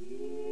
Yeah.